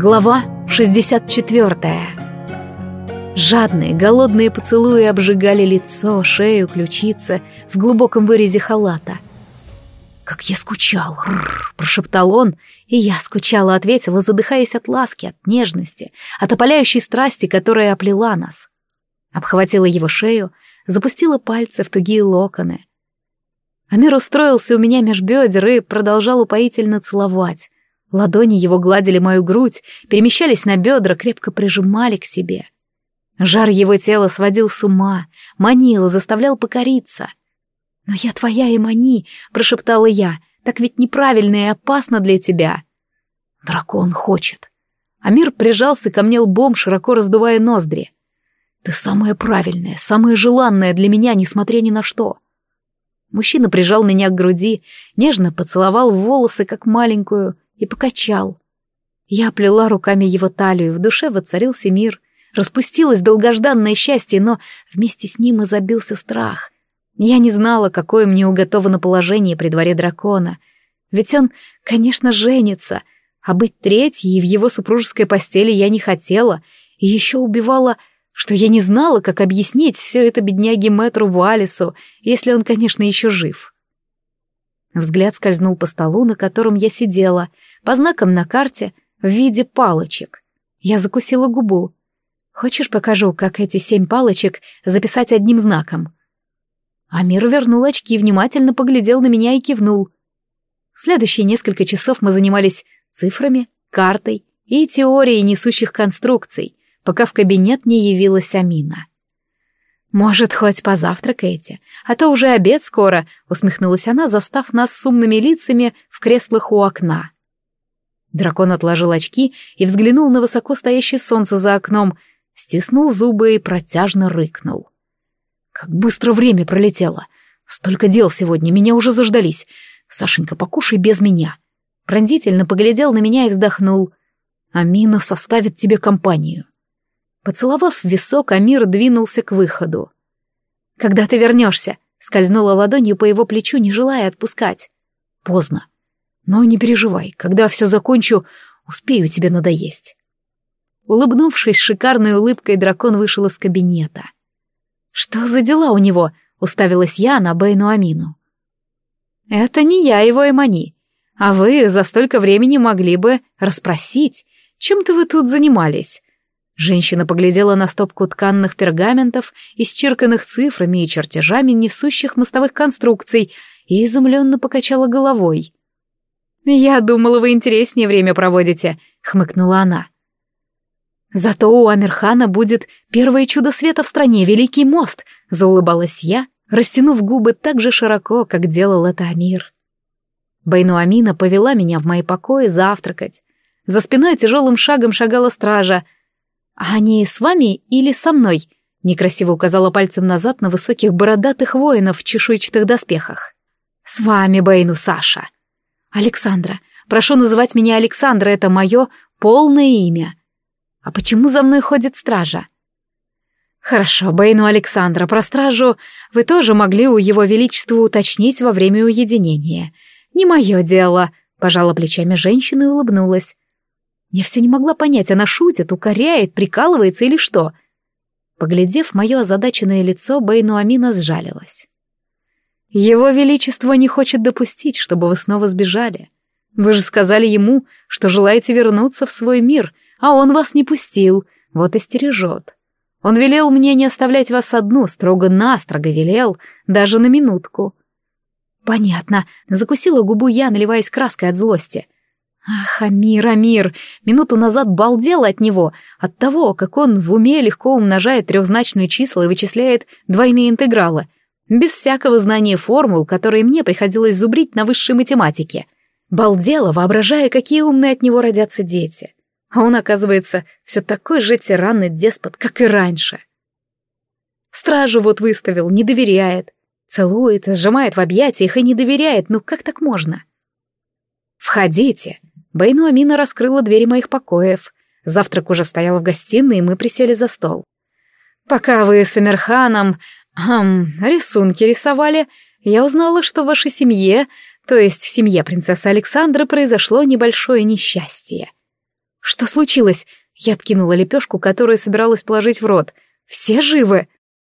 Глава 64 Жадные, голодные поцелуи обжигали лицо, шею, ключицы в глубоком вырезе халата. «Как я скучал!» — прошептал он, и я скучала, ответила, задыхаясь от ласки, от нежности, от опаляющей страсти, которая оплела нас. Обхватила его шею, запустила пальцы в тугие локоны. Амир устроился у меня меж бедер и продолжал упоительно целовать, Ладони его гладили мою грудь, перемещались на бедра, крепко прижимали к себе. Жар его тела сводил с ума, манил, заставлял покориться. «Но я твоя и мани», — прошептала я, — «так ведь неправильно и опасно для тебя». «Дракон хочет». Амир прижался ко мне лбом, широко раздувая ноздри. «Ты самая правильная, самая желанная для меня, несмотря ни на что». Мужчина прижал меня к груди, нежно поцеловал волосы, как маленькую, и покачал. Я плела руками его талию, в душе воцарился мир, распустилось долгожданное счастье, но вместе с ним и забился страх. Я не знала, какое мне уготовано положение при дворе дракона. Ведь он, конечно, женится, а быть третьей в его супружеской постели я не хотела, и еще убивала, что я не знала, как объяснить все это бедняге мэтру Валису, если он, конечно, еще жив. Взгляд скользнул по столу, на котором я сидела — по знакам на карте в виде палочек. Я закусила губу. Хочешь, покажу, как эти семь палочек записать одним знаком? Амир вернул очки, внимательно поглядел на меня и кивнул. Следующие несколько часов мы занимались цифрами, картой и теорией несущих конструкций, пока в кабинет не явилась Амина. «Может, хоть позавтракаете, а то уже обед скоро», — усмехнулась она, застав нас с умными лицами в креслах у окна. Дракон отложил очки и взглянул на высоко стоящее солнце за окном, стиснул зубы и протяжно рыкнул. Как быстро время пролетело. Столько дел сегодня, меня уже заждались. Сашенька, покушай без меня. Пронзительно поглядел на меня и вздохнул. Амина составит тебе компанию. Поцеловав висок, Амир двинулся к выходу. «Когда ты вернешься?» — скользнула ладонью по его плечу, не желая отпускать. «Поздно. Но не переживай, когда все закончу, успею тебе надоесть. Улыбнувшись шикарной улыбкой, дракон вышел из кабинета. «Что за дела у него?» — уставилась я на Бейну Амину. «Это не я его Эмани, а вы за столько времени могли бы расспросить, чем-то вы тут занимались». Женщина поглядела на стопку тканных пергаментов, исчерканных цифрами и чертежами несущих мостовых конструкций, и изумленно покачала головой. «Я думала, вы интереснее время проводите», — хмыкнула она. «Зато у Амирхана будет первое чудо света в стране, Великий мост», — заулыбалась я, растянув губы так же широко, как делал это Амир. Байну Амина повела меня в мои покои завтракать. За спиной тяжелым шагом шагала стража. «А они с вами или со мной?» — некрасиво указала пальцем назад на высоких бородатых воинов в чешуйчатых доспехах. «С вами, Бэйну Саша», «Александра. Прошу называть меня Александра, это мое полное имя. А почему за мной ходит стража?» «Хорошо, Бэйну Александра, про стражу вы тоже могли у его величества уточнить во время уединения. Не мое дело», — пожала плечами женщина и улыбнулась. Я все не могла понять, она шутит, укоряет, прикалывается или что. Поглядев мое озадаченное лицо, Бэйну Амина сжалилась. Его Величество не хочет допустить, чтобы вы снова сбежали. Вы же сказали ему, что желаете вернуться в свой мир, а он вас не пустил, вот и стережет. Он велел мне не оставлять вас одну, строго-настрого велел, даже на минутку. Понятно, закусила губу я, наливаясь краской от злости. Ах, Амир, Амир, минуту назад балдела от него, от того, как он в уме легко умножает трехзначные числа и вычисляет двойные интегралы — без всякого знания формул, которые мне приходилось зубрить на высшей математике. Балдела, воображая, какие умные от него родятся дети. А он, оказывается, все такой же тиранный деспот, как и раньше. Стражу вот выставил, не доверяет. Целует, сжимает в объятиях и не доверяет, ну как так можно? «Входите!» Бейну Амина раскрыла двери моих покоев. Завтрак уже стоял в гостиной, и мы присели за стол. «Пока вы с Эмерханом Ам, рисунки рисовали. Я узнала, что в вашей семье, то есть в семье принцессы Александры, произошло небольшое несчастье. «Что случилось?» Я откинула лепешку, которую собиралась положить в рот. «Все живы?»